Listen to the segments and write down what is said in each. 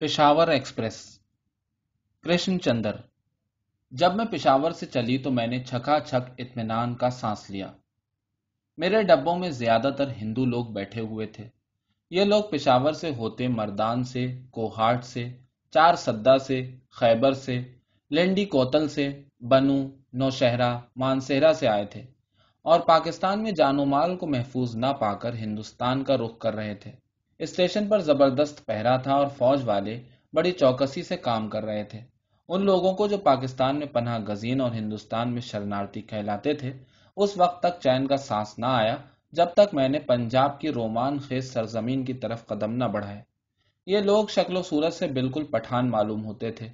Peshawar express, Krishna Chandra. جب میں پشاور سے چلی تو میں نے چھکا چھک اطمینان کا سانس لیا۔ میرے ڈبوں میں زیادہ تر ہندو لوگ بیٹھے ہوئے تھے۔ یہ لوگ پشاور سے ہوتے مردان سے، کوہاٹ سے، چار سدا سے، خیبر سے لنڈی کوتل سے، بنو نوشہرا مانسہرا سے آئے تھے۔ اور پاکستان میں جان و مال کو محفوظ نہ پا کر ہندوستان کا رخ کر رہے تھے۔ اسٹیشن پر زبردست پہرا تھا اور فوج والے بڑی چوکسی سے کام کر رہے تھے۔ ان لوگوں کو جو پاکستان میں پناہ گزین اور ہندوستان میں شرنارتی کہلاتے تھے، اس وقت تک چین کا سانس نہ آیا جب تک میں نے پنجاب کی رومان خیز سرزمین کی طرف قدم نہ بڑھائے۔ یہ لوگ شکل و صورت سے بالکل پٹھان معلوم ہوتے تھے۔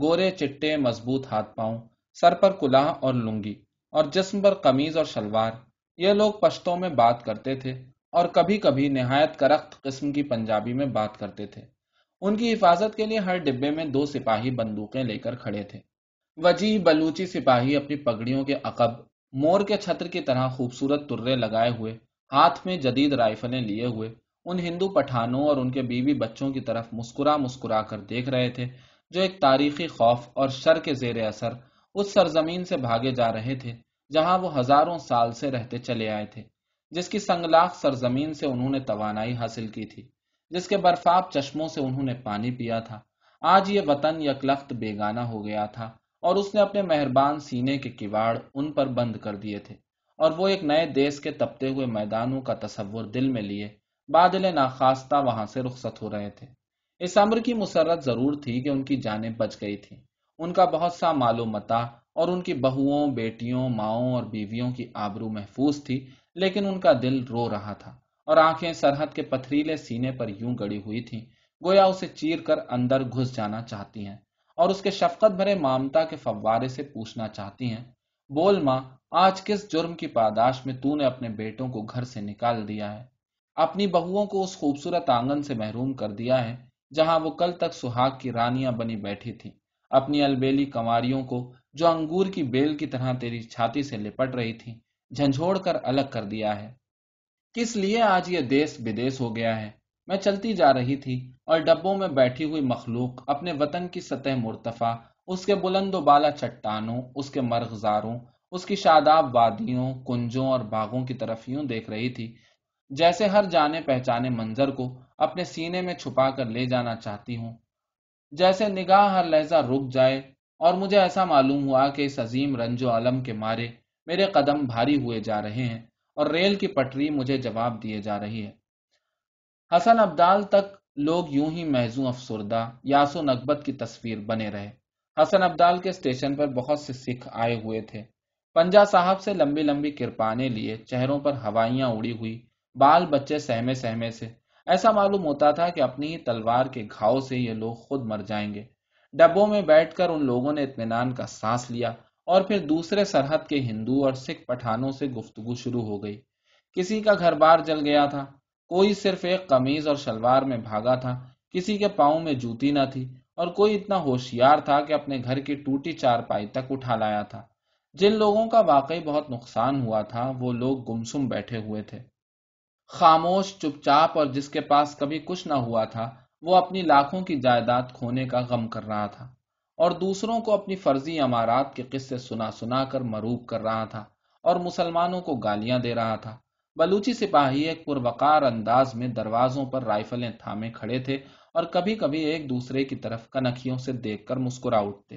گورے چٹے، مضبوط ہاتھ پاؤں، سر پر کلاہ اور لنگی اور جسم پر قمیض اور شلوار، یہ لوگ پشتوں میں بات کرتے تھے۔ اور کبھی کبھی نہایت کرخت قسم کی پنجابی میں بات کرتے تھے۔ ان کی حفاظت کے لیے ہر ڈبے میں دو سپاہی بندوقیں لے کر کھڑے تھے۔ وجی بلوچی سپاہی اپنی پگڑیوں کے عقب، مور کے چھتر کی طرح خوبصورت ترے لگائے ہوئے، ہاتھ میں جدید رائفلیں لیے ہوئے۔ ان ہندو پٹھانوں اور ان کے بیوی بچوں کی طرف مسکرا مسکرا کر دیکھ رہے تھے، جو ایک تاریخی خوف اور شر کے زیر اثر اس سرزمین سے بھاگے جا رہے تھے، جہاں وہ ہزاروں سال سے رہتے چلے آئے تھے۔ جس کی سنگلاخ سرزمین سے انہوں نے توانائی حاصل کی تھی، جس کے برفاب چشموں سے انہوں نے پانی پیا تھا۔ آج یہ وطن یکلخت بیگانہ ہو گیا تھا اور اس نے اپنے مہربان سینے کے کواڑ ان پر بند کر دیے تھے اور وہ ایک نئے دیس کے تپتے ہوئے میدانوں کا تصور دل میں لیے بادل ناخواستہ وہاں سے رخصت ہو رہے تھے۔ اس امر کی مسرت ضرور تھی کہ ان کی جانیں بچ گئی تھی ان کا بہت سا معلومتا اور ان کی بہوؤں، بیٹیوں، ماؤں اور بیویوں کی آبرو محفوظ تھی لیکن ان کا دل رو رہا تھا اور آنکھیں سرحد کے پتھریلے سینے پر یوں گڑی ہوئی تھی گویا اسے چیر کر اندر گھس جانا چاہتی ہیں اور اس کے شفقت بھرے مامتا کے فوارے سے پوچھنا چاہتی ہیں، بول ماں، آج کس جرم کی پاداش میں تو نے اپنے بیٹوں کو گھر سے نکال دیا ہے؟ اپنی بہوؤں کو اس خوبصورت آنگن سے محروم کر دیا ہے جہاں وہ کل تک سہاگ کی رانیاں بنی بیٹھی تھی اپنی البیلی کماریوں کو جو انگور کی بیل کی طرح تیری چھاتی سے لپٹ رہی تھی جھنجھوڑ کر الگ کر دیا ہے۔ کس لیے آج یہ دیس بدیس ہو گیا ہے؟ میں چلتی جا رہی تھی اور ڈبوں میں بیٹھی ہوئی مخلوق اپنے وطن کی سطح مرتفع، اس کے بلند و بالا چٹانوں، اس کے مرغزاروں، اس کی شاداب وادیوں، کنجوں اور باغوں کی طرف یوں دیکھ رہی تھی، جیسے ہر جانے پہچانے منظر کو اپنے سینے میں چھپا کر لے جانا چاہتی ہوں۔ جیسے نگاہ ہر لہجہ رک جائے اور مجھے ایسا معلوم ہوا کہ اس عظیم رنج و علم کے مارے میرے قدم بھاری ہوئے جا رہے ہیں اور ریل کی پٹری مجھے جواب دیے جا رہی ہے۔ حسن ابدال تک لوگ یوں ہی محضو افسردہ، یاس و نقبت کی تصویر بنے رہے۔ حسن ابدال کے اسٹیشن پر بہت سے سکھ آئے ہوئے تھے۔ پنجا صاحب سے لمبی لمبی کرپانے لیے چہروں پر ہوائیاں اڑی ہوئی، بال بچے سہمے سہمے سے۔ ایسا معلوم ہوتا تھا کہ اپنی ہی تلوار کے گھاؤ سے یہ لوگ خود مر جائیں گے۔ ڈبوں میں بیٹھ کر ان لوگوں نے اطمینان کا سانس لیا۔ اور پھر دوسرے سرحد کے ہندو اور سکھ پٹھانوں سے گفتگو شروع ہو گئی۔ کسی کا گھر بار جل گیا تھا، کوئی صرف ایک قمیض اور شلوار میں بھاگا تھا، کسی کے پاؤں میں جوتی نہ تھی، اور کوئی اتنا ہوشیار تھا کہ اپنے گھر کی ٹوٹی چار پائی تک اٹھا لایا تھا۔ جن لوگوں کا واقعی بہت نقصان ہوا تھا، وہ لوگ گمسم بیٹھے ہوئے تھے۔ خاموش، چپ چاپ اور جس کے پاس کبھی کچھ نہ ہوا تھا، وہ اپنی لاکھوں کی جائیداد کھونے کا غم کر رہا تھا۔ اور دوسروں کو اپنی فرضی امارات کے قصے سنا سنا کر مروب کر رہا تھا اور مسلمانوں کو گالیاں دے رہا تھا۔ بلوچی سپاہی ایک پروقار انداز میں دروازوں پر رائفلیں تھامے کھڑے تھے اور کبھی کبھی ایک دوسرے کی طرف کنکھیوں سے دیکھ کر مسکرا اٹھتے۔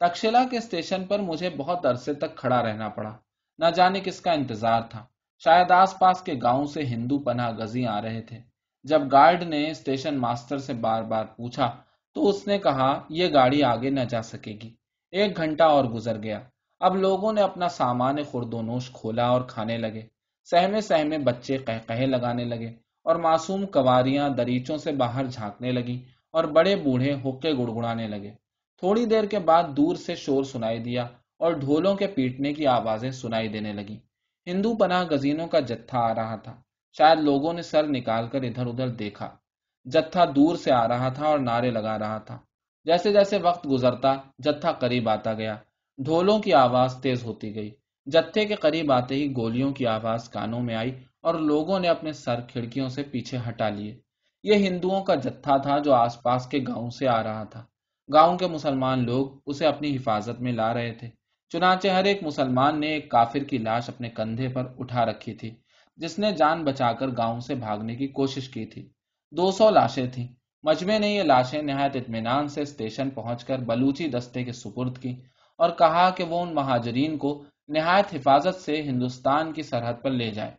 تکشلا کے اسٹیشن پر مجھے بہت عرصے تک کھڑا رہنا پڑا۔ نہ جانے کس کا انتظار تھا۔ شاید آس پاس کے گاؤں سے ہندو پناہ گزی آ رہے تھے۔ جب گارڈ نے اسٹیشن ماسٹر سے بار بار پوچھا تو اس نے کہا، یہ گاڑی آگے نہ جا سکے گی۔ ایک گھنٹہ اور گزر گیا۔ اب لوگوں نے اپنا سامان خرد و نوش کھولا اور کھانے لگے۔ سہمے سہمے بچے کہے لگانے لگے اور معصوم کواریاں دریچوں سے باہر جھانکنے لگی اور بڑے بوڑھے ہوکے گڑگڑانے لگے۔ تھوڑی دیر کے بعد دور سے شور سنائی دیا اور ڈھولوں کے پیٹنے کی آوازیں سنائی دینے لگی ہندو پناہ گزینوں کا جتھا آ رہا تھا۔ شاید لوگوں نے سر نکال کر ادھر ادھر دیکھا۔ جتھا دور سے آ رہا تھا اور نعرے لگا رہا تھا۔ جیسے جیسے وقت گزرتا، جتھا قریب آتا گیا۔ ڈھولوں کی آواز تیز ہوتی گئی۔ جتھے کے قریب آتے ہی گولیوں کی آواز کانوں میں آئی اور لوگوں نے اپنے سر کھڑکیوں سے پیچھے ہٹا لیے۔ یہ ہندوؤں کا جتھا تھا جو آس پاس کے گاؤں سے آ رہا تھا۔ گاؤں کے مسلمان لوگ اسے اپنی حفاظت میں لا رہے تھے۔ چنانچہ ہر ایک مسلمان نے ایک کافر کی لاش اپنے کندھے پر اٹھا رکھی تھی، جس نے جان بچا کر گاؤں سے بھاگنے کی کوشش کی تھی۔ دو سو لاشیں تھیں۔ مجمے نے یہ لاشیں نہایت اطمینان سے اسٹیشن پہنچ کر بلوچی دستے کے سپرد کی اور کہا کہ وہ ان مہاجرین کو نہایت حفاظت سے ہندوستان کی سرحد پر لے جائے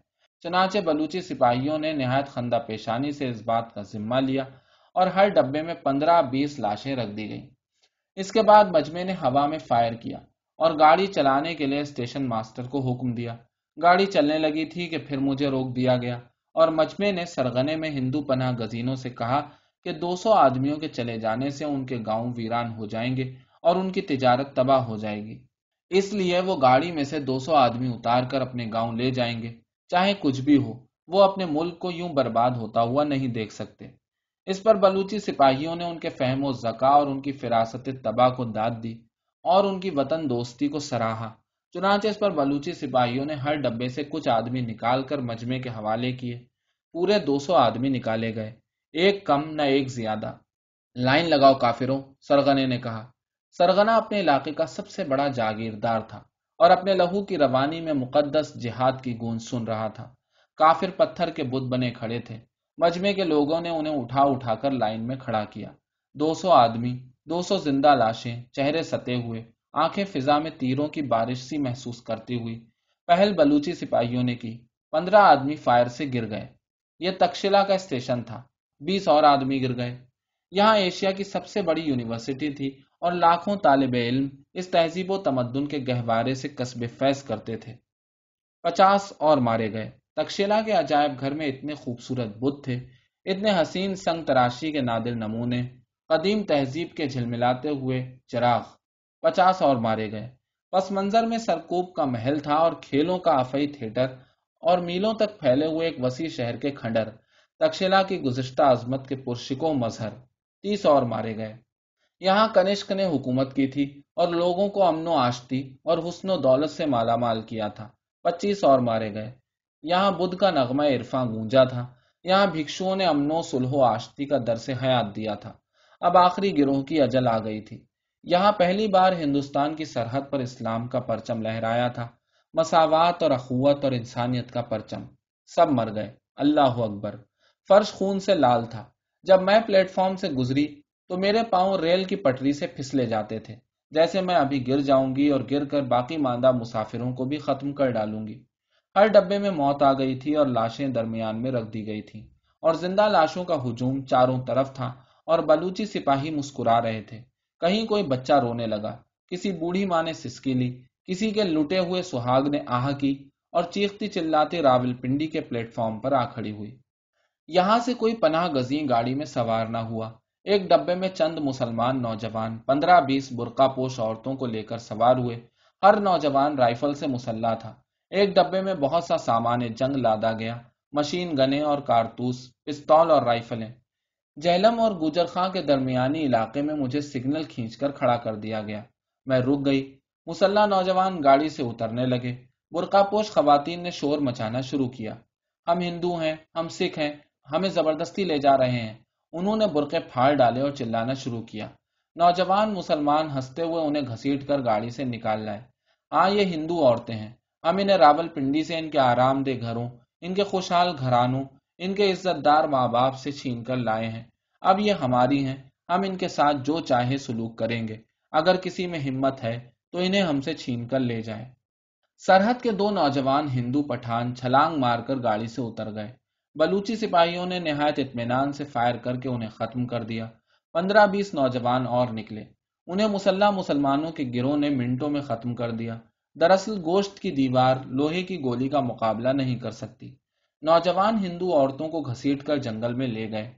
چنانچہ بلوچی سپاہیوں نے نہایت خندہ پیشانی سے اس بات کا ذمہ لیا اور ہر ڈبے میں پندرہ بیس لاشیں رکھ دی گئیں۔ اس کے بعد مجمے نے ہوا میں فائر کیا اور گاڑی چلانے کے لیے اسٹیشن ماسٹر کو حکم دیا۔ گاڑی چلنے لگی تھی کہ پھر مجھے روک دیا گیا۔ اور مجمے نے سرگنے میں ہندو پناہ گزینوں سے کہا کہ دو سو آدمیوں کے چلے جانے سے ان کے گاؤں ویران ہو جائیں گے اور ان کی تجارت تباہ ہو جائے گی۔ اس لیے وہ گاڑی میں سے دو سو آدمی اتار کر اپنے گاؤں لے جائیں گے۔ چاہے کچھ بھی ہو، وہ اپنے ملک کو یوں برباد ہوتا ہوا نہیں دیکھ سکتے۔ اس پر بلوچی سپاہیوں نے ان کے فہم و زکا اور ان کی فراست تباہ کو داد دی اور ان کی وطن دوستی کو سراہا۔ چنانچہ اس پر بلوچی سپاہیوں نے ہر ڈبے سے کچھ آدمی نکال کر مجمے کے حوالے کیے۔ پورے دو سو آدمی نکالے گئے۔ ایک کم نہ ایک زیادہ۔ لائن لگاؤ کافروں سرگنے نے کہا۔ سرگنا اپنے علاقے کا سب سے بڑا جاگیردار تھا اور اپنے لہو کی روانی میں مقدس جہاد کی گونج سن رہا تھا۔ کافر پتھر کے بت بنے کھڑے تھے۔ مجمے کے لوگوں نے انہیں اٹھا اٹھا کر لائن میں کھڑا کیا۔ دو سو آدمی، دو سو زندہ لاشیں، چہرے ستے ہوئے۔ آنکھیں فضا میں تیروں کی بارش سی محسوس کرتی ہوئی۔ پہل بلوچی سپاہیوں نے کی۔ پندرہ آدمی فائر سے گر گئے۔ یہ تکشلا کا اسٹیشن تھا۔ بیس اور آدمی گر گئے۔ یہاں ایشیا کی سب سے بڑی یونیورسٹی تھی اور لاکھوں طالب علم اس تہذیب و تمدن کے گہوارے سے قصب فیض کرتے تھے۔ پچاس اور مارے گئے۔ تکشیلا کے عجائب گھر میں اتنے خوبصورت بت تھے۔ اتنے حسین سنگ تراشی کے نادر نمونے، قدیم تہذیب کے جھلملاتے ہوئے چراغ۔ پچاس اور مارے گئے۔ پس منظر میں سرکوب کا محل تھا اور کھیلوں کا افئی تھیٹر اور میلوں تک پھیلے ہوئے ایک وسیع شہر کے کھنڈر تکشلا کی گزشتہ عظمت کے پرشکو مظہر۔ تیس اور مارے گئے۔ یہاں کنشک نے حکومت کی تھی اور لوگوں کو امن و آشتی اور حسن و دولت سے مالا مال کیا تھا۔ پچیس اور مارے گئے۔ یہاں بدھ کا نغمہ عرفاں گونجا تھا۔ یہاں بھکشوؤں نے امن و سلح و آشتی کا در سے حیات دیا تھا۔ اب آخری گروہ کی اجل آ گئی تھی۔ یہاں پہلی بار ہندوستان کی سرحد پر اسلام کا پرچم لہرایا تھا۔ مساوات اور اخوت اور انسانیت کا پرچم۔ سب مر گئے۔ اللہ اکبر۔ فرش خون سے لال تھا۔ جب میں پلیٹ فارم سے گزری تو میرے پاؤں ریل کی پٹری سے پھسلے جاتے تھے۔ جیسے میں ابھی گر جاؤں گی اور گر کر باقی ماندہ مسافروں کو بھی ختم کر ڈالوں گی۔ ہر ڈبے میں موت آ گئی تھی اور لاشیں درمیان میں رکھ دی گئی تھی اور زندہ لاشوں کا ہجوم چاروں طرف تھا اور بلوچی سپاہی مسکرا رہے تھے۔ کہیں کوئی بچہ رونے لگا، کسی بوڑھی ماں نے سسکی لی، کسی کے لٹے ہوئے سہاگ نے آہ کی اور چیختی چلاتے راول پنڈی کے پلیٹ فارم پر آ کھڑی ہوئی۔ یہاں سے کوئی پناہ گزین گاڑی میں سوار نہ ہوا۔ ایک ڈبے میں چند مسلمان نوجوان، پندرہ بیس برقع پوش عورتوں کو لے کر سوار ہوئے۔ ہر نوجوان رائفل سے مسلح تھا۔ ایک ڈبے میں بہت سا سامان جنگ لادا گیا۔ مشین گنے اور کارتوس، پستول اور رائفلیں۔ جہلم اور گجر خاں کے درمیانی علاقے میں مجھے سگنل کھینچ کر کھڑا کر دیا گیا۔ میں رک گئی۔ مسلح نوجوان گاڑی سے اترنے لگے۔ برقع پوش خواتین نے شور مچانا شروع کیا۔ ہم ہندو ہیں، ہم سکھ ہیں، ہمیں زبردستی لے جا رہے ہیں۔ انہوں نے برقے پھاڑ ڈالے اور چلانا شروع کیا۔ نوجوان مسلمان ہنستے ہوئے انہیں گھسیٹ کر گاڑی سے نکال لائے۔ ہاں یہ ہندو عورتیں ہیں۔ ہم انہیں راول پنڈی سے ان کے آرام دہ گھروں، ان کے خوشحال گھرانوں ان کے عزت دار ماں باپ سے چھین کر لائے ہیں۔ اب یہ ہماری ہیں۔ ہم ان کے ساتھ جو چاہے سلوک کریں گے۔ اگر کسی میں ہمت ہے تو انہیں ہم سے چھین کر لے جائے سرحد کے دو نوجوان ہندو پٹھان چھلانگ مار کر گاڑی سے اتر گئے۔ بلوچی سپاہیوں نے نہایت اطمینان سے فائر کر کے انہیں ختم کر دیا۔ پندرہ بیس نوجوان اور نکلے۔ انہیں مسلح مسلمانوں کے گروہ نے منٹوں میں ختم کر دیا۔ دراصل گوشت کی دیوار، لوہے کی گولی کا مقابلہ نہیں کر سکتی۔ نوجوان ہندو عورتوں کو گھسیٹ کر جنگل میں لے گئے۔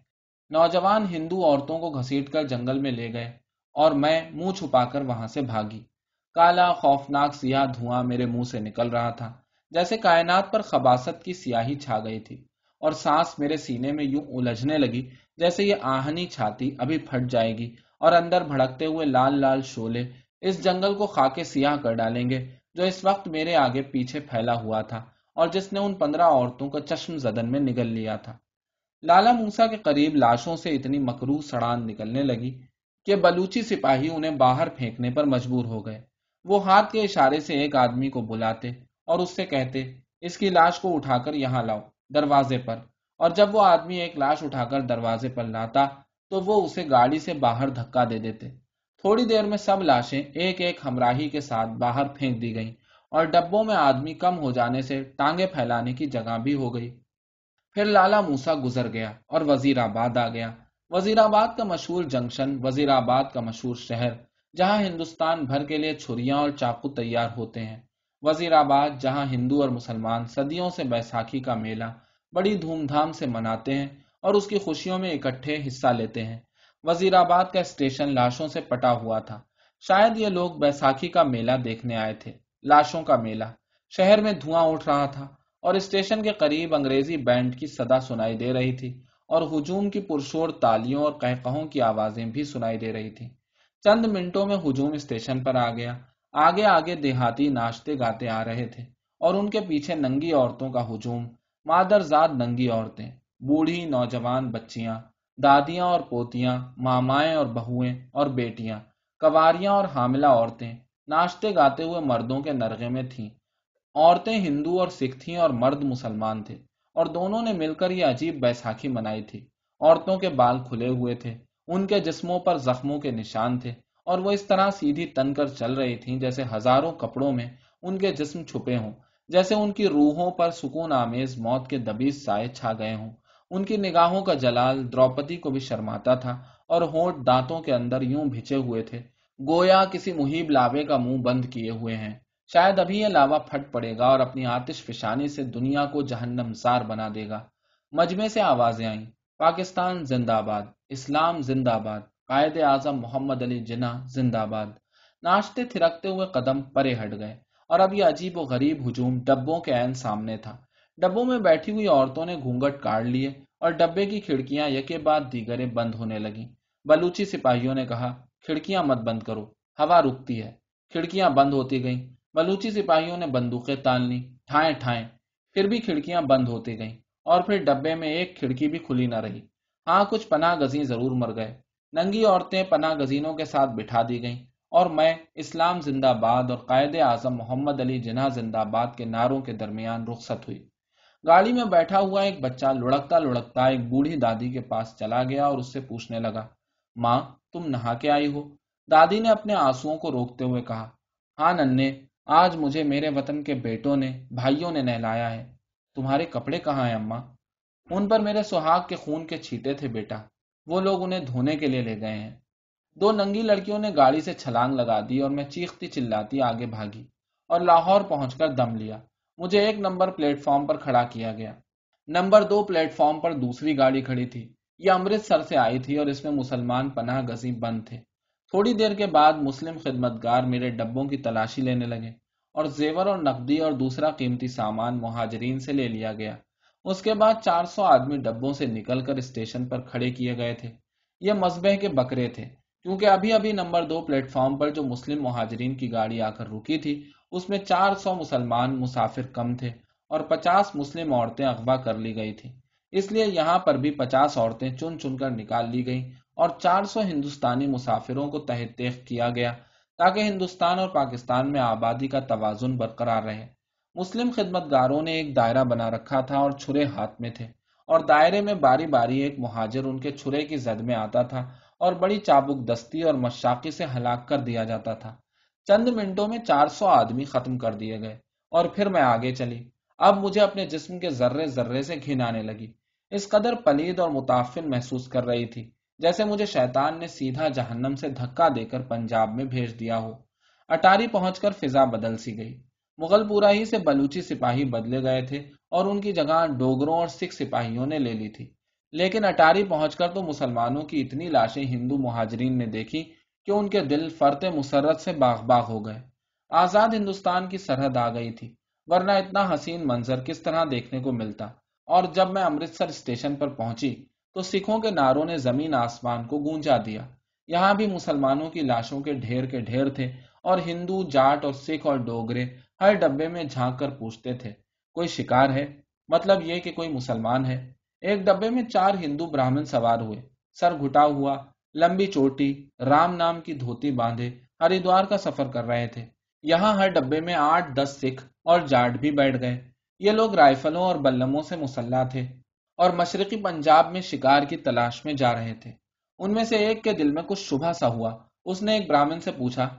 نوجوان ہندو عورتوں کو گھسیٹ کر جنگل میں لے گئے اور میں منہ چھپا کر وہاں سے بھاگی۔ کالا خوفناک سیاہ دھواں میرے منہ سے نکل رہا تھا، جیسے کائنات پر خباست کی سیاہی چھا گئی تھی اور سانس میرے سینے میں یوں الجھنے لگی جیسے یہ آہنی چھاتی ابھی پھٹ جائے گی اور اندر بھڑکتے ہوئے لال لال شولے اس جنگل کو خاکے سیاہ کر ڈالیں گے جو اس وقت میرے آگے پیچھے پھیلا ہوا تھا۔ اور جس نے ان پندرہ عورتوں کو چشم زدن میں نگل لیا تھا۔ لالا موسا کے قریب لاشوں سے اتنی مکرو سڑان نکلنے لگی کہ بلوچی سپاہی انہیں باہر پھینکنے پر مجبور ہو گئے۔ وہ ہاتھ کے اشارے سے ایک آدمی کو بلاتے اور اس سے کہتے، اس کی لاش کو اٹھا کر یہاں لاؤ دروازے پر۔ اور جب وہ آدمی ایک لاش اٹھا کر دروازے پر لاتا تو وہ اسے گاڑی سے باہر دھکا دے دیتے۔ تھوڑی دیر میں سب لاشیں ایک ایک ہمراہی کے ساتھ باہر پھینک دی گئیں۔ اور ڈبوں میں آدمی کم ہو جانے سے ٹانگیں پھیلانے کی جگہ بھی ہو گئی۔ پھر لالا موسا گزر گیا اور وزیر آباد آ گیا۔ وزیر آباد کا مشہور جنکشن، وزیر آباد کا مشہور شہر، جہاں ہندوستان بھر کے لیے چھریاں اور چاقو تیار ہوتے ہیں۔ وزیر آباد، جہاں ہندو اور مسلمان صدیوں سے بیساکھی کا میلہ بڑی دھوم دھام سے مناتے ہیں اور اس کی خوشیوں میں اکٹھے حصہ لیتے ہیں۔ وزیر آباد کا اسٹیشن لاشوں سے پٹا ہوا تھا۔ شاید یہ لوگ بیساکھی کا میلہ دیکھنے آئے تھے۔ لاشوں کا میلہ۔ شہر میں دھواں اٹھ رہا تھا اور اسٹیشن کے قریب انگریزی بینڈ کی صدا سنائی دے رہی تھی اور ہجوم کی پرشور تالیوں اور کہکہوں کی آوازیں بھی سنائی دے رہی تھی چند منٹوں میں ہجوم اسٹیشن پر آ گیا۔ آگے آگے دیہاتی ناشتے گاتے آ رہے تھے اور ان کے پیچھے ننگی عورتوں کا ہجوم۔ مادر زاد ننگی عورتیں، بوڑھی نوجوان بچیاں، دادیاں اور پوتیاں، مامائیں اور بہویں اور بیٹیاں، کواریاں اور حاملہ عورتیں۔ ناشتے گاتے ہوئے مردوں کے نرغے میں تھیں۔ عورتیں ہندو اور سکھ تھیں اور مرد مسلمان تھے۔ اور دونوں نے مل کر یہ عجیب بیساکھی منائی تھی۔ عورتوں کے بال کھلے ہوئے تھے۔ ان کے جسموں پر زخموں کے نشان تھے۔ اور وہ اس طرح سیدھی تن کر چل رہی تھیں جیسے ہزاروں کپڑوں میں ان کے جسم چھپے ہوں۔ جیسے ان کی روحوں پر سکون آمیز موت کے دبیز سائے چھا گئے ہوں۔ ان کی نگاہوں کا جلال دروپدی کو بھی شرماتا تھا اور ہونٹ دانتوں کے اندر یوں بھچے ہوئے تھے۔ گویا کسی محیب لاوے کا منہ بند کیے ہوئے ہیں۔ شاید ابھی یہ لاوا پھٹ پڑے گا اور اپنی آتش فشانی سے دنیا کو جہنم سار بنا دے گا۔ مجمے سے آوازیں آئیں۔ پاکستان زندہ باد اسلام زندہ باد قائد اعظم محمد علی جناح زندہ باد ناشتے تھرکتے ہوئے قدم پرے ہٹ گئے اور اب یہ عجیب و غریب ہجوم ڈبوں کے عین سامنے تھا۔ ڈبوں میں بیٹھی ہوئی عورتوں نے گھونگٹ کاٹ لیے اور ڈبے کی کھڑکیاں یکے بعد دیگرے بند ہونے لگی بلوچی سپاہیوں نے کہا کھڑکیاں مت بند کرو، ہوا رکتی ہے، کھڑکیاں بند ہوتی گئیں۔ بلوچی سپاہیوں نے بندوقیں تان لی ٹھائیں ٹھائیں۔ پھر بھی کھڑکیاں بند ہوتی گئیں اور پھر ڈبے میں ایک کھڑکی بھی کھلی نہ رہی۔ ہاں کچھ پناہ گزیں ضرور مر گئے۔ ننگی عورتیں پناہ گزینوں کے ساتھ بٹھا دی گئیں۔ اور میں، اسلام زندہ باد اور قائد اعظم محمد علی جناح زندہ باد کے ناروں کے درمیان رخصت ہوئی۔ گاڑی میں بیٹھا ہوا ایک بچہ لڑکتا لڑکتا ایک بوڑھی دادی کے پاس چلا گیا اور اس سے پوچھنے لگا، ماں تم نہا کے آئی ہو۔ دادی نے اپنے آنسو کو روکتے ہوئے کہا ہاں ننے آج مجھے میرے وطن کے بیٹوں نے، بھائیوں نے نہلایا ہے۔ تمہارے کپڑے کہاں ہیں اماں؟ ان پر میرے سہاگ کے خون کے چھیٹے تھے بیٹا۔ وہ لوگ انہیں دھونے کے لیے لے گئے ہیں۔ دو ننگی لڑکیوں نے گاڑی سے چھلانگ لگا دی اور میں چیختی چلاتی آگے بھاگی اور لاہور پہنچ کر دم لیا۔ مجھے ایک نمبر پلیٹ فارم پر کھڑا کیا گیا۔ نمبر دو پلیٹ فارم پر دوسری گاڑی کھڑی تھی۔ یہ امرتسر سے آئی تھی اور اس میں مسلمان پناہ گزی بند تھے۔ تھوڑی دیر کے بعد مسلم خدمت گار میرے ڈبوں کی تلاشی لینے لگے اور زیور اور نقدی اور دوسرا قیمتی سامان مہاجرین سے لے لیا گیا۔ اس کے بعد چار سو آدمی ڈبوں سے نکل کر اسٹیشن پر کھڑے کیے گئے تھے۔ یہ مذبح کے بکرے تھے۔ کیونکہ ابھی ابھی نمبر دو پلیٹ فارم پر جو مسلم مہاجرین کی گاڑی آ کر رکی تھی، اس میں چار سو مسلمان مسافر کم تھے اور پچاس مسلم عورتیں اغوا کر لی گئی تھی اس لیے یہاں پر بھی پچاس عورتیں چن چن کر نکال لی گئیں اور چار سو ہندوستانی مسافروں کو تحت تیخ کیا گیا تاکہ ہندوستان اور پاکستان میں آبادی کا توازن برقرار رہے۔ مسلم خدمت گاروں نے ایک دائرہ بنا رکھا تھا اور چھرے ہاتھ میں تھے اور دائرے میں باری باری ایک مہاجر ان کے چھرے کی زد میں آتا تھا اور بڑی چابک دستی اور مشاقی سے ہلاک کر دیا جاتا تھا۔ چند منٹوں میں چار سو آدمی ختم کر دیے گئے اور پھر میں آگے چلی۔ اب مجھے اپنے جسم کے ذرے ذرے سے گھن آنے لگی۔ اس قدر پلید اور متافن محسوس کر رہی تھی جیسے مجھے شیطان نے سیدھا جہنم سے دھکا دے کر پنجاب میں بھیج دیا ہو۔ اٹاری پہنچ کر فضا بدل سی گئی۔ مغل پورا ہی سے بلوچی سپاہی بدلے گئے تھے اور ان کی جگہ ڈوگروں اور سکھ سپاہیوں نے لے لی تھی۔ لیکن اٹاری پہنچ کر تو مسلمانوں کی اتنی لاشیں ہندو مہاجرین نے دیکھی کہ ان کے دل فرت مسرت سے باغ باغ ہو گئے۔ آزاد ہندوستان کی سرحد آ گئی تھی، ورنہ اتنا حسین منظر کس طرح دیکھنے کو ملتا۔ اور جب میں امرتسر اسٹیشن پر پہنچی تو سکھوں کے ناروں نے زمین آسمان کو گونجا دیا۔ یہاں بھی مسلمانوں کی لاشوں کے ڈھیر کے ڈھیر تھے اور ہندو، جاٹ اور سکھ اور ڈوگرے ہر ڈبے میں جھانک کر پوچھتے تھے، کوئی شکار ہے؟ مطلب یہ کہ کوئی مسلمان ہے۔ ایک ڈبے میں چار ہندو براہمن سوار ہوئے۔ سر گھٹا ہوا، لمبی چوٹی، رام نام کی دھوتی باندھے، ہریدوار کا سفر کر رہے تھے۔ یہاں ہر ڈبے میں آٹھ، دس سکھ اور جاٹ بھی بیٹھ گئے۔ یہ لوگ رائفلوں اور بلموں سے مسلح تھے اور مشرقی پنجاب میں شکار کی تلاش میں جا رہے تھے۔ ان میں سے ایک کے دل میں کچھ شبہ سا ہوا۔ اس نے ایک براہمن سے پوچھا،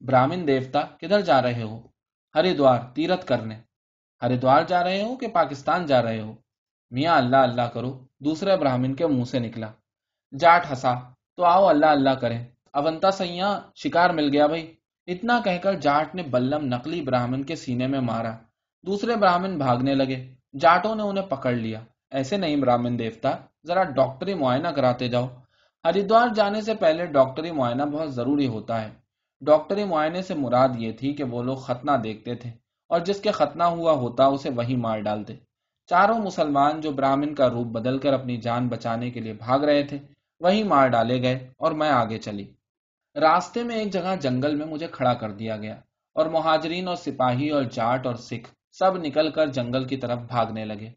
براہمن دیوتا، کدھر جا رہے ہو؟ ہریدوار تیرت کرنے۔ ہریدوار جا رہے ہو کہ پاکستان جا رہے ہو؟ میاں، اللہ اللہ کرو۔ دوسرے براہمن کے منہ سے نکلا۔ جاٹ ہسا، تو آؤ، اللہ اللہ کریں۔ اونتا سیاں، شکار مل گیا بھائی اتنا کہہ کر جاٹ نے بلم نقلی براہمن کے سینے میں مارا۔ دوسرے براہمن بھاگنے لگے۔ جاٹوں نے انہیں پکڑ لیا۔ ایسے نہیں براہمن دیوتا، ذرا ڈاکٹری معائنہ کراتے جاؤ۔ ہریدوار جانے سے پہلے ڈاکٹری معائنہ بہت ضروری ہوتا ہے۔ ڈاکٹری معائنے سے مراد یہ تھی کہ وہ لوگ ختنہ دیکھتے تھے اور جس کے ختنہ ہوا ہوتا اسے وہی مار ڈالتے۔ چاروں مسلمان جو براہمن کا روپ بدل کر اپنی جان بچانے کے لیے بھاگ رہے تھے وہی مار ڈالے گئے اور میں آگے چلی۔ راستے میں ایک جگہ جنگل میں مجھے کھڑا کر دیا گیا اور مہاجرین اور سپاہی اور جاٹ اور سکھ سب نکل کر جنگل کی طرف بھاگنے لگے۔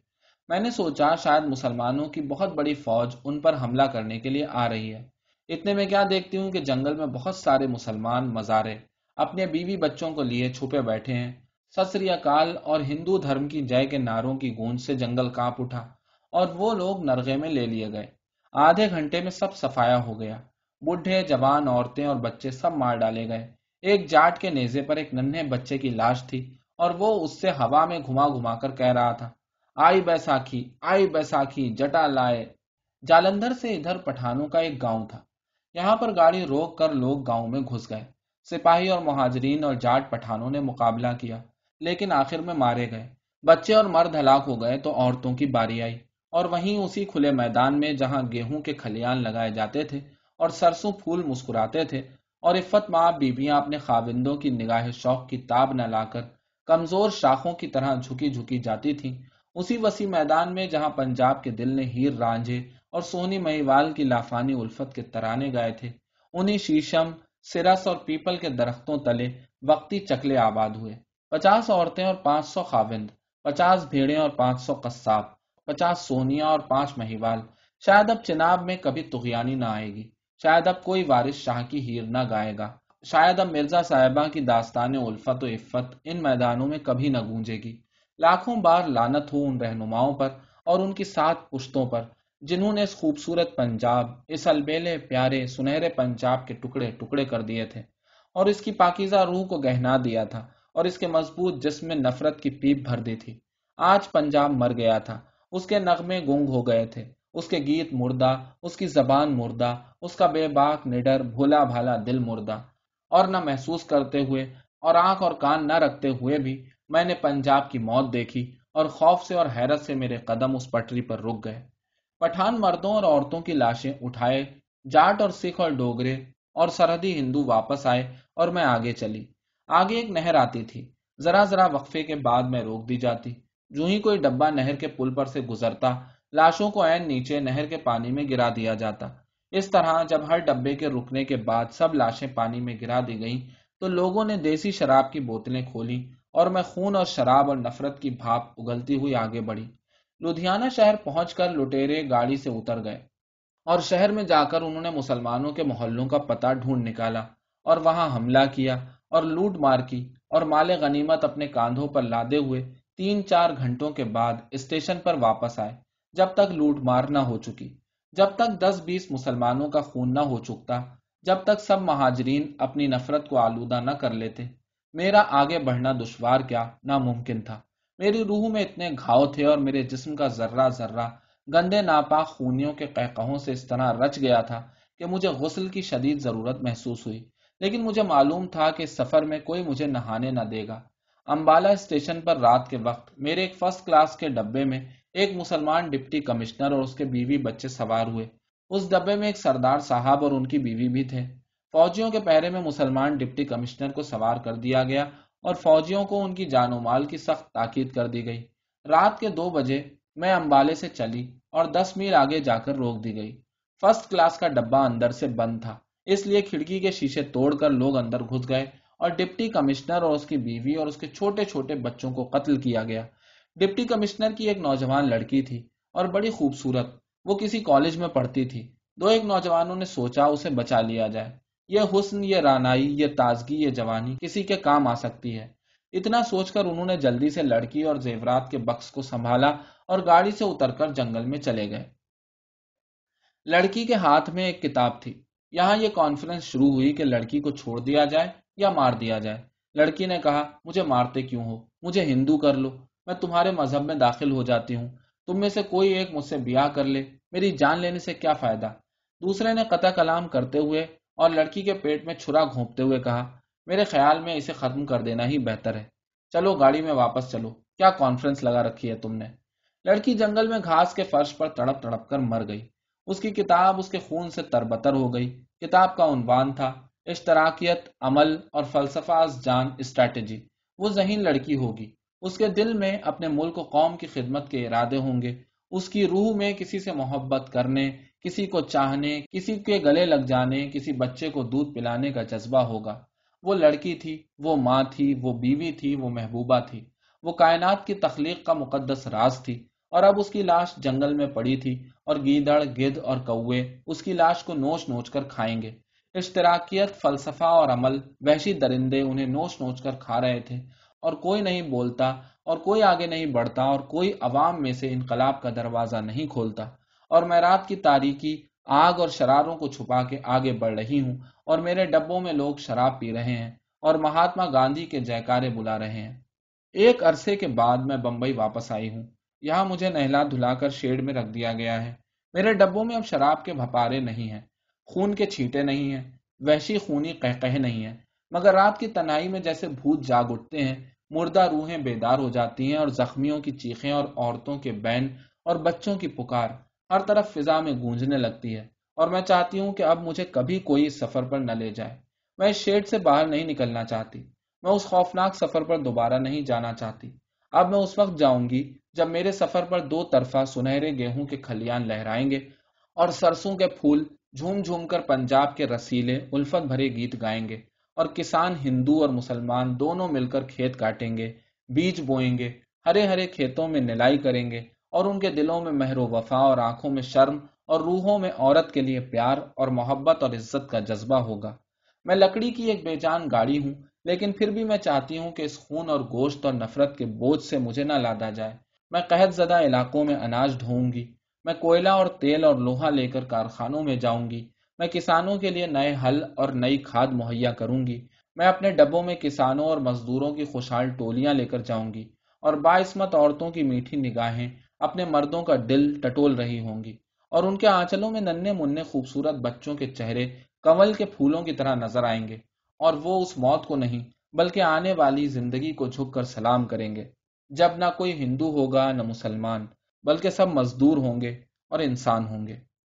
میں نے سوچا شاید مسلمانوں کی بہت بڑی فوج ان پر حملہ کرنے کے لیے آ رہی ہے۔ اتنے میں کیا دیکھتی ہوں کہ جنگل میں بہت سارے مسلمان مزارے اپنے بیوی بچوں کو لیے چھپے بیٹھے ہیں۔ ستری اکال اور ہندو دھرم کی جے کے ناروں کی گونج سے جنگل کانپ اٹھا اور وہ لوگ نرغے میں لے لیے گئے۔ آدھے گھنٹے میں سب سفایا ہو گیا۔ بڈھے جوان، عورتیں اور بچے سب مار ڈالے گئے۔ ایک جاٹ کے نیزے پر ایک ننھے بچے کی لاش تھی۔ اور وہ اس سے ہوا میں گھما گھما کر کہہ رہا تھا، آئی بیساکھی آئی بیساکھی، جٹا لائے۔ جالندھر سے ادھر پٹھانوں کا ایک گاؤں تھا۔ یہاں پر گاڑی روک کر لوگ گاؤں میں گھس گئے۔ سپاہی اور مہاجرین اور جاٹ پٹھانوں نے مقابلہ کیا، لیکن آخر میں مارے گئے۔ بچے اور مرد ہلاک ہو گئے تو عورتوں کی باری آئی۔ اور وہیں اسی کھلے میدان میں جہاں گیہوں کے کھلیان لگائے جاتے تھے اور سرسوں پھول مسکراتے تھے اور عفت ماں بیبیاں اپنے خاوندوں کی نگاہ شوق کی تاب نہ لا کر کمزور شاخوں کی طرح جھکی جھکی جاتی تھی اسی وسیع میدان میں جہاں پنجاب کے دل نے ہیر رانجھے اور سونی مہیوال کی لافانی الفت کے ترانے گائے تھے انہی شیشم، سرس اور پیپل کے درختوں تلے وقتی چکلے آباد ہوئے۔ پچاس عورتیں اور پانچ سو خاوند، پچاس بھیڑے اور پانچ سو قصاب، پچاس سونیا اور پانچ مہیوال۔ شاید اب چناب میں کبھی تغیانی نہ آئے گی، شاید اب کوئی وارث شاہ کی ہیر نہ گائے گا۔ شاید اب مرزا صاحبہ کی داستان الفت و عفت ان میدانوں میں کبھی نہ گونجے گی۔ لاکھوں بار لانت ہو ان رہنماؤں پر اور ان کی سات پشتوں پر، جنہوں نے اس خوبصورت پنجاب، اس البیلے پیارے سنہرے پنجاب کے ٹکڑے ٹکڑے کر دیے تھے۔ اور اس کی پاکیزہ روح کو گہنا دیا تھا اور اس کے مضبوط جسم میں نفرت کی پیپ بھر دی تھی۔ آج پنجاب مر گیا تھا۔ اس کے نغمے گنگ ہو گئے تھے۔ اس کے گیت مردہ، اس کی زبان مردہ، اس کا بے باک، نڈر، بھولا بھالا دل مردہ۔ اور نہ محسوس کرتے ہوئے اور آنکھ اور کان نہ رکھتے ہوئے بھی میں نے پنجاب کی موت دیکھی اور خوف سے اور حیرت سے میرے قدم اس پٹری پر رک گئے۔ پٹھان مردوں اور عورتوں کی لاشیں اٹھائے، جاٹ اور سکھ اور ڈوگرے اور سرحدی ہندو واپس آئے اور میں آگے چلی۔ آگے ایک نہر آتی تھی۔ ذرا ذرا وقفے کے بعد میں روک دی جاتی۔ جو ہی کوئی ڈبا نہر کے پل پر سے گزرتا، لاشوں کو این نیچے نہر کے پانی میں گرا دیا جاتا۔ اس طرح جب ہر ڈبے کے رکنے کے بعد سب لاشیں پانی میں گرا دی گئیں، تو لوگوں نے دیسی شراب کی بوتلیں کھولی اور میں خون اور شراب اور نفرت کی بھاپ اگلتی ہوئی آگے بڑھی۔ لدھیانہ شہر پہنچ کر لٹیرے گاڑی سے اتر گئے اور شہر میں جا کر انہوں نے مسلمانوں کے محلوں کا پتہ ڈھونڈ نکالا اور وہاں حملہ کیا اور لوٹ مار کی اور مال غنیمت اپنے کاندھوں پر لادے ہوئے تین چار گھنٹوں کے بعد اسٹیشن پر واپس آئے جب تک لوٹ مار نہ ہو چکی۔ جب تک دس بیس مسلمانوں کا خون نہ ہو چکتا، جب تک سب مہاجرین اپنی نفرت کو آلودہ نہ کر لیتے، میرا آگے بڑھنا دشوار کیا ناممکن تھا۔ میری روح میں اتنے گھاؤ تھے اور میرے جسم کا ذرہ ذرہ گندے ناپاک خونیوں کے قہقہوں سے اس طرح رچ گیا تھا کہ مجھے غسل کی شدید ضرورت محسوس ہوئی۔ لیکن مجھے معلوم تھا کہ سفر میں کوئی مجھے نہانے نہ دے گا۔ امبالا اسٹیشن پر رات کے وقت میرے ایک فرسٹ کلاس کے ڈبے میں ایک مسلمان ڈپٹی کمشنر اور اس کے بیوی بچے سوار ہوئے۔ اس ڈبے میں ایک سردار صاحب اور ان کی بیوی بھی تھے۔ فوجیوں کے پہرے میں مسلمان ڈپٹی کمشنر کو سوار کر دیا گیا اور فوجیوں کو ان کی جان و مال کی سخت تاکید کر دی گئی۔ رات کے دو بجے میں امبالے سے چلی اور دس میل آگے جا کر روک دی گئی۔ فرسٹ کلاس کا ڈبا اندر سے بند تھا، اس لیے کھڑکی کے شیشے توڑ کر لوگ اندر گھس گئے اور ڈپٹی کمشنر اور اس کی بیوی اور اس کے چھوٹے چھوٹے بچوں کو قتل کیا گیا۔ ڈپٹی کمشنر کی ایک نوجوان لڑکی تھی اور بڑی خوبصورت، وہ کسی کالج میں پڑھتی تھی۔ دو ایک نوجوانوں نے سوچا اسے بچا لیا جائے۔ یہ حسن، یہ رانائی، یہ تازگی، یہ جوانی کسی کے کام آ سکتی ہے۔ اتنا سوچ کر انہوں نے جلدی سے لڑکی اور زیورات کے بکس کو سنبھالا اور گاڑی سے اتر کر جنگل میں چلے گئے۔ لڑکی کے ہاتھ میں ایک کتاب تھی۔ یہاں یہ کانفرنس شروع ہوئی کہ لڑکی کو چھوڑ دیا جائے یا مار دیا جائے۔ لڑکی نے کہا، مجھے مارتے کیوں ہو؟ مجھے ہندو کر لو۔ میں تمہارے مذہب میں داخل ہو جاتی ہوں۔ تم میں سے کوئی ایک مجھ سے بیاہ کر لے۔ میری جان لینے سے کیا فائدہ؟ دوسرے نے قطع کلام کرتے ہوئے اور لڑکی کے پیٹ میں چھرا گھونپتے ہوئے کہا، میرے خیال میں اسے ختم کر دینا ہی بہتر ہے۔ چلو گاڑی میں واپس چلو۔ کیا کانفرنس لگا رکھی ہے تم نے؟ لڑکی جنگل میں گھاس کے فرش پر تڑپ تڑپ کر مر گئی۔ اس کی کتاب اس کے خون سے تربتر ہو گئی۔ کتاب کا عنوان تھا، اشتراکیت، عمل اور فلسفہ جان، اسٹریٹجی۔ وہ ذہین لڑکی ہوگی۔ اس کے دل میں اپنے ملک و قوم کی خدمت کے ارادے ہوں گے۔ اس کی روح میں کسی سے محبت کرنے، کسی کو چاہنے، کسی کے گلے لگ جانے، کسی بچے کو دودھ پلانے کا جذبہ ہوگا۔ وہ لڑکی تھی، وہ ماں تھی، وہ بیوی تھی، وہ محبوبہ تھی۔ وہ کائنات کی تخلیق کا مقدس راز تھی۔ اور اب اس کی لاش جنگل میں پڑی تھی اور گیدڑ، گد اور کوے اس کی لاش کو نوچ نوچ کر کھائیں گے۔ اشتراکیت، فلسفہ اور عمل، وحشی درندے انہیں نوچ نوچ کر کھا رہے تھے۔ اور کوئی نہیں بولتا اور کوئی آگے نہیں بڑھتا اور کوئی عوام میں سے انقلاب کا دروازہ نہیں کھولتا اور میں رات کی تاریکی آگ اور شراروں کو چھپا کے آگے بڑھ رہی ہوں اور میرے ڈبوں میں لوگ شراب پی رہے ہیں اور مہاتما گاندھی کے جیکارے بلا رہے ہیں۔ ایک عرصے کے بعد میں بمبئی واپس آئی ہوں۔ یہاں مجھے نہلا دھلا کر شیڈ میں رکھ دیا گیا ہے۔ میرے ڈبوں میں اب شراب کے بھپارے نہیں ہیں۔ خون کے چھیٹے نہیں ہیں۔ وحشی خونی قہقہ نہیں ہے مگر رات کی تنہائی میں جیسے بھوت جاگ اٹھتے ہیں، مردہ روحیں بیدار ہو جاتی ہیں اور زخمیوں کی چیخیں اور عورتوں کے بین اور بچوں کی پکار ہر طرف فضا میں گونجنے لگتی ہے۔ اور میں چاہتی ہوں کہ اب مجھے کبھی کوئی اس سفر پر نہ لے جائے۔ میں اس شیڈ سے باہر نہیں نکلنا چاہتی۔ میں اس خوفناک سفر پر دوبارہ نہیں جانا چاہتی۔ اب میں اس وقت جاؤں گی جب میرے سفر پر دو طرفہ سنہرے گیہوں کے کھلیان لہرائیں گے اور سرسوں کے پھول جھوم جھوم کر پنجاب کے رسیلے الفت بھرے گیت گائیں گے۔ اور کسان ہندو اور مسلمان دونوں مل کر کھیت کاٹیں گے، بیج بوئیں گے، ہرے ہرے کھیتوں میں نلائی کریں گے اور ان کے دلوں میں مہر و وفا اور آنکھوں میں شرم اور روحوں میں عورت کے لیے پیار اور محبت اور عزت کا جذبہ ہوگا۔ میں لکڑی کی ایک بے جان گاڑی ہوں، لیکن پھر بھی میں چاہتی ہوں کہ اس خون اور گوشت اور نفرت کے بوجھ سے مجھے نہ لادا جائے۔ میں قحط زدہ علاقوں میں اناج ڈھونگی گی، میں کوئلہ اور تیل اور لوہا لے کر کارخانوں میں جاؤں گی میں کسانوں کے لیے نئے حل اور نئی کھاد مہیا کروں گی۔ میں اپنے ڈبوں میں کسانوں اور مزدوروں کی خوشحال ٹولیاں لے کر جاؤں گی اور باعثمت عورتوں کی میٹھی نگاہیں اپنے مردوں کا دل ٹٹول رہی ہوں گی اور ان کے آنچلوں میں ننے منہ خوبصورت بچوں کے چہرے کمل کے پھولوں کی طرح نظر آئیں گے اور وہ اس موت کو نہیں بلکہ آنے والی زندگی کو جھک کر سلام کریں گے۔ جب نہ کوئی ہندو ہوگا نہ مسلمان بلکہ سب مزدور ہوں گے اور انسان ہوں گے۔